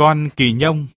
Con kỳ nhông.